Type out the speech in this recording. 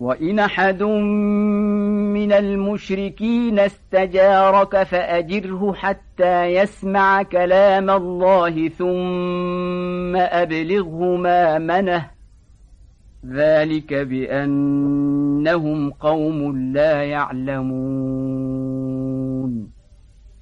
وان احد من المشركين استجارك فاجره حتى يسمع كلام الله ثم ابلغه ما منه ذلك بانهم قوم لا يعلمون